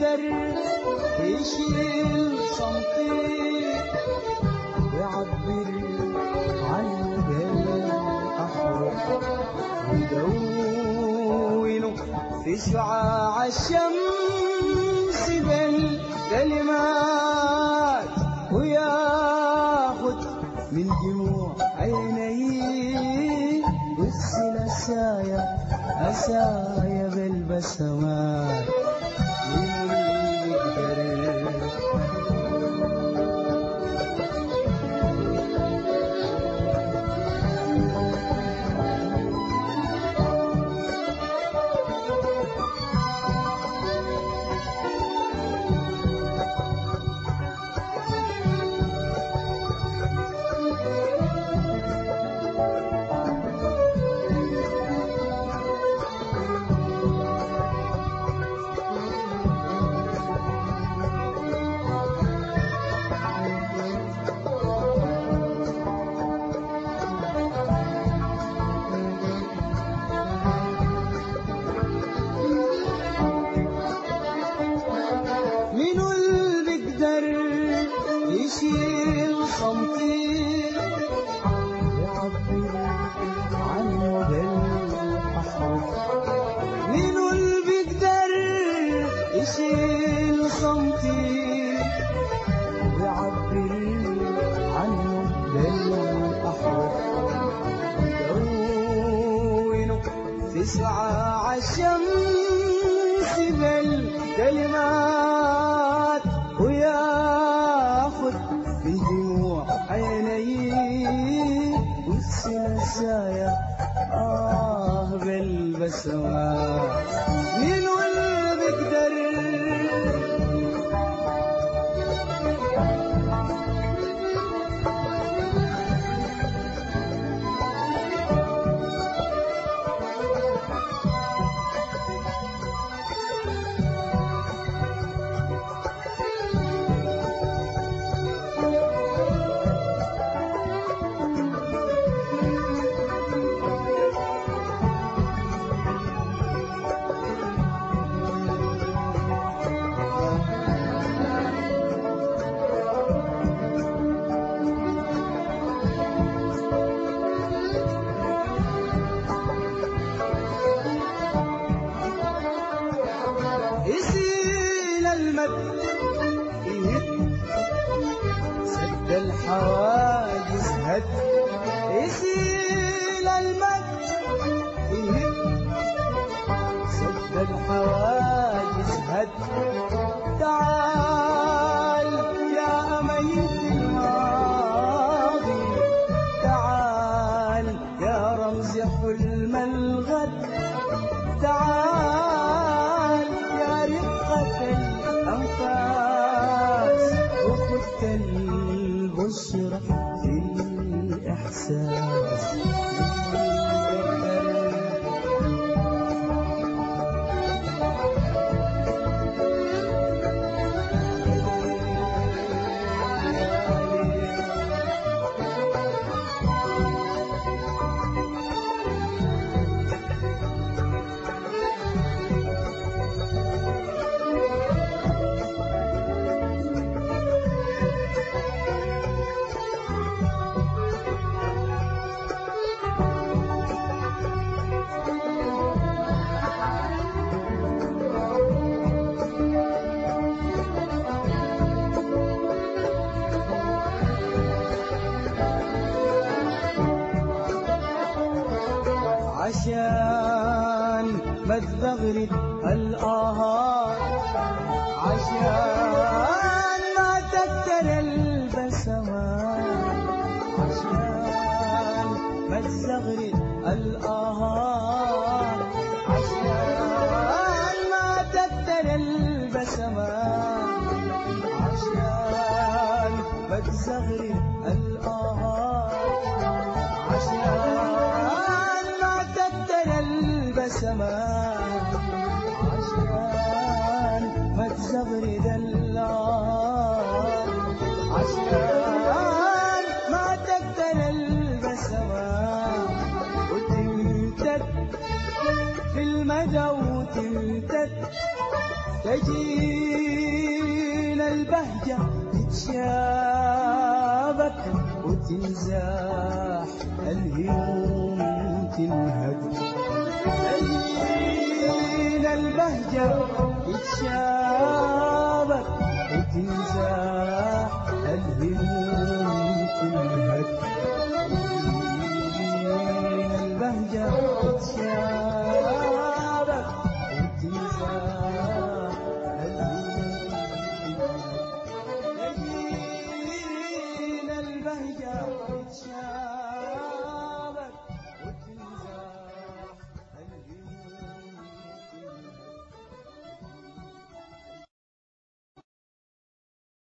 الدرب يشيل صمتي ويعبر عن كلام أحرف ودونه في شعاع الشمس بالكلمات وياخد من دموع عيني يغسل السايا أسايا بالبسمات بالكلمات وياخد من دموع عيني. والسلسايا آه بالبسمات المد يهد سد الحواجز هد. يسيل المد يهد سد الحواجز هد. تعال البشرى في الإحساس عشان ما تغرد الآهات عشان ما تكتر البسمات عشان ما تزغرد الآهات عشان ما تكتر البسمات عشان ما تزغرد الآهات عشان البسمات عشان ما تزغرد الآهات عشان ما تكتر البسمات وتمتد في المدى وتمتد. تجينا البهجة تتشابك وتنزاح. البهجة تتشابك وتنسى الهموم. تنهك البهجة تتشابك وتنسى الهموم تجينا البهجة تتشابك